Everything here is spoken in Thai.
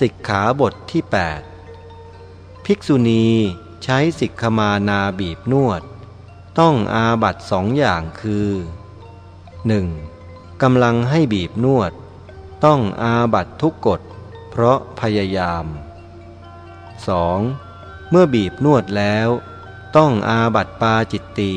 สิกขาบทที่ 8 ภิกษุณีใช้สิกขมานาบีบนวด ต้องอาบัตสองอย่างคือ 1. กำลังให้บีบนวด ต้องอาบัตทุกกฎ เพราะพยายาม 2. เมื่อบีบนวดแล้ว ต้องอาบัตปาจิตตี